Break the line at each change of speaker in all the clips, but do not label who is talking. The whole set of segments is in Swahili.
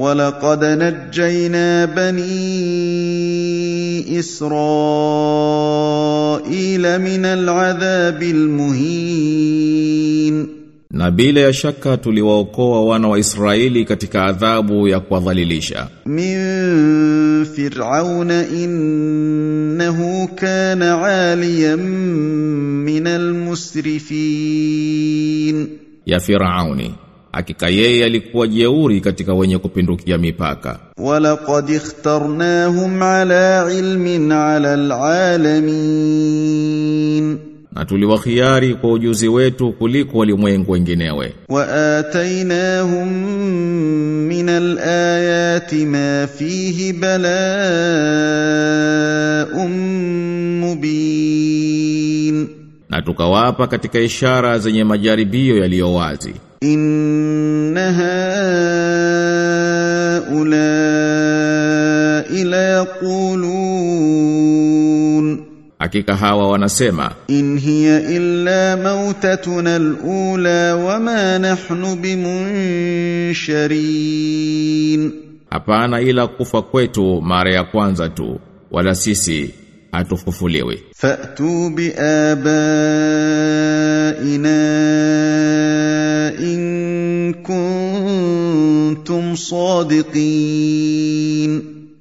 ولقد نجينا بني إسرائيل من العذاب المهين
Na bila ya shaka tuliwaokoa wana wa Israeli katika adhabu ya kuwadhalilisha.
من فرعون إنه كان عاليا من المسرفين
Ya Firauni. hakika yeye alikuwa jeuri katika wenye kupindukia mipaka.
Walaqad ikhtarnahum ala ilmin ala alalamin.
Na tuliwahiari kwa ujuzi wetu kuliko walimwengu wenginewe.
Wa atainahum min alayat ma fihi bala'un
mubin tukawapa katika ishara zenye majaribio yaliyo wazi.
Innaha ula ila yaqulun
hakika hawa wanasema
in hiya illa mautatuna alula wama nahnu bimunsharin.
Hapana ila kufa kwetu mara ya kwanza tu wala sisi atufufuliwe.
Fatu bi abaina in kuntum sadiqin.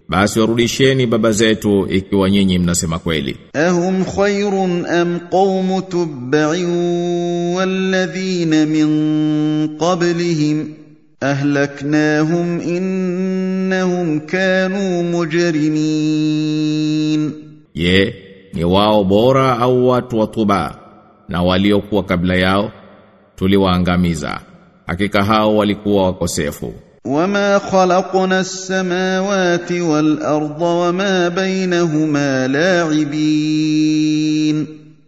Basi warudisheni baba zetu ikiwa nyinyi mnasema kweli.
Ahum khairun am qawmu tubba'in walladhina min qablihim ahlaknahum innahum kanu mujrimin
ye ni wao bora au watu wa Tuba na waliokuwa kabla yao tuliwaangamiza. Hakika hao walikuwa wakosefu.
Wama khalaqna as-samawati wal-ardha wama bainahuma la'ibin.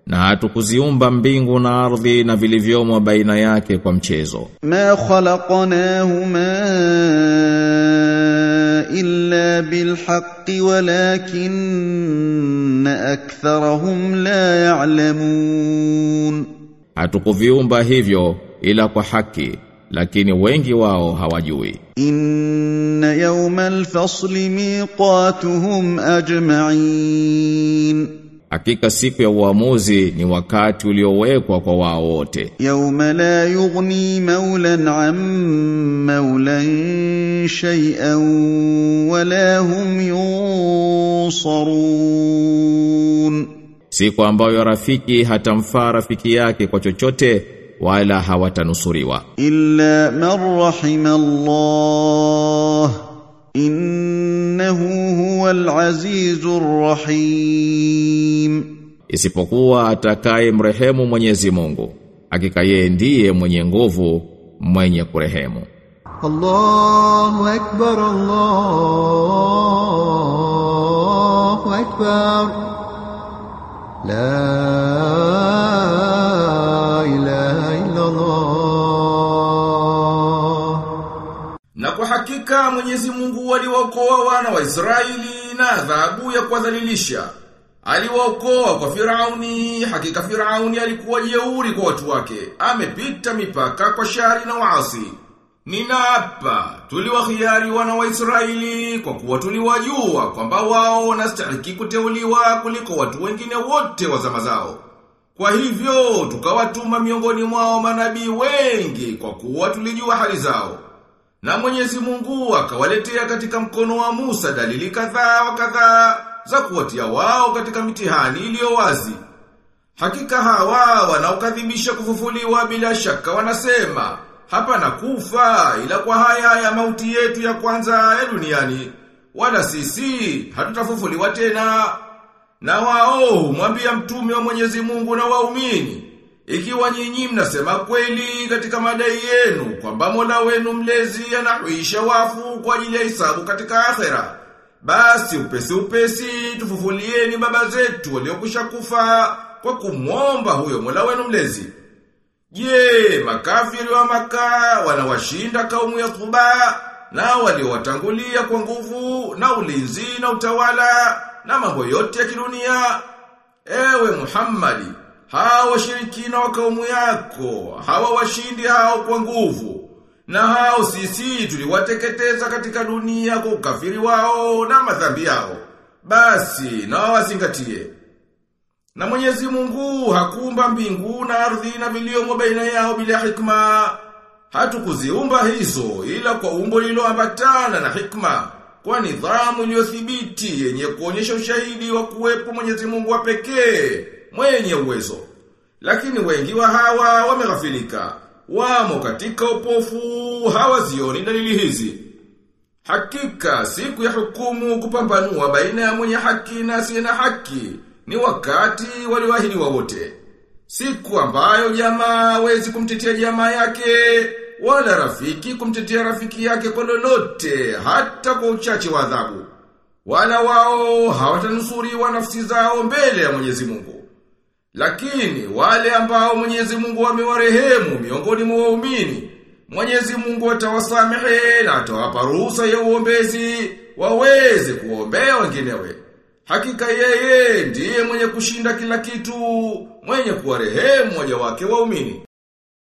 Na hatukuziumba mbingu na ardhi na vilivyomo baina yake kwa mchezo.
Ma khalaqnahuma إلا بالحق ولكن أكثرهم لا يعلمون
Hatukuviumba hivyo ila kwa haki, lakini wengi wao hawajui.
إن يوم الفصل ميقاتهم أجمعين
Hakika siku ya uamuzi ni wakati uliowekwa kwa wao wote.
Yauma la yughni maulan an maulan shay'an wala hum yunsarun,
siku ambayo rafiki hatamfaa rafiki yake kwa chochote wala hawatanusuriwa.
Illa man rahima Allah innahu huwal azizur rahim
isipokuwa atakaye mrehemu Mwenyezi Mungu hakika yeye ndiye mwenye nguvu mwenye kurehemu.
Allahu akbar Allahu akbar. La ilaha illa Allah
Na kwa hakika Mwenyezi Mungu aliwaokoa wana wa Israeli na adhabu ya kuwadhalilisha. Aliwaokoa kwa Firauni, hakika Firauni alikuwa jeuri kwa watu wake. Amepita mipaka kwa shari na waasi. Ninaapa, tuliwahiari wana wa Israeli kwa kuwa tuliwajua kwamba wao wanastahili kuteuliwa kuliko watu wengine wote wa zama zao. Kwa hivyo, tukawatuma miongoni mwao manabii wengi kwa kuwa tulijua hali zao. Na mwenyezi mungu akawaletea katika mkono wa Musa dalili kadhaa kadhaa za kuwatia wao katika mitihani iliyo wazi. Hakika hawa wanaokadhibisha kufufuliwa bila shaka wanasema, hapa na kufa ila kwa haya ya mauti yetu ya kwanza ya duniani, wala sisi hatutafufuliwa tena. Na wao humwambia mtume wa Mwenyezi Mungu na waumini, ikiwa nyinyi mnasema kweli katika madai yenu kwamba Mola wenu mlezi anahuisha wafu kwa ajili ya hisabu katika akhera, basi upesi upesi tufufulieni baba zetu waliokwisha kufa kwa kumwomba huyo Mola wenu mlezi. Je, makafiri wa maka wanawashinda kaumu ya Kuba na waliowatangulia kwa nguvu na ulinzi na utawala na mambo yote ya kidunia? Ewe Muhammadi, hawa washirikina wa kaumu yako, hawa washindi hao kwa nguvu Na hao sisi tuliwateketeza katika dunia kwa ukafiri wao na madhambi yao. Basi na wazingatie. Na Mwenyezi Mungu hakuumba mbingu na ardhi na viliomo baina yao bila hikma. Hatukuziumba hizo ila kwa umbo lililoambatana na hikma, kwa nidhamu iliyothibiti yenye kuonyesha ushahidi wa kuwepo Mwenyezi Mungu wa pekee mwenye uwezo. Lakini wengi wa hawa wameghafilika, wamo katika upofu, hawazioni dalili hizi. Hakika siku ya hukumu kupambanua baina ya mwenye haki na asiye na haki ni wakati walioahidiwa wote. Siku ambayo jamaa hawezi kumtetea jamaa yake wala rafiki kumtetea rafiki yake kwa lolote hata kwa uchache wa adhabu. Wala wao hawatanusuriwa nafsi zao mbele ya Mwenyezi Mungu. Lakini wale ambao Mwenyezi Mungu amewarehemu miongoni mwa waumini, Mwenyezi Mungu atawasamehe na atawapa ruhusa ya uombezi waweze kuombea wenginewe. Hakika yeye ndiye mwenye kushinda kila kitu, mwenye kuwarehemu waja wake waumini.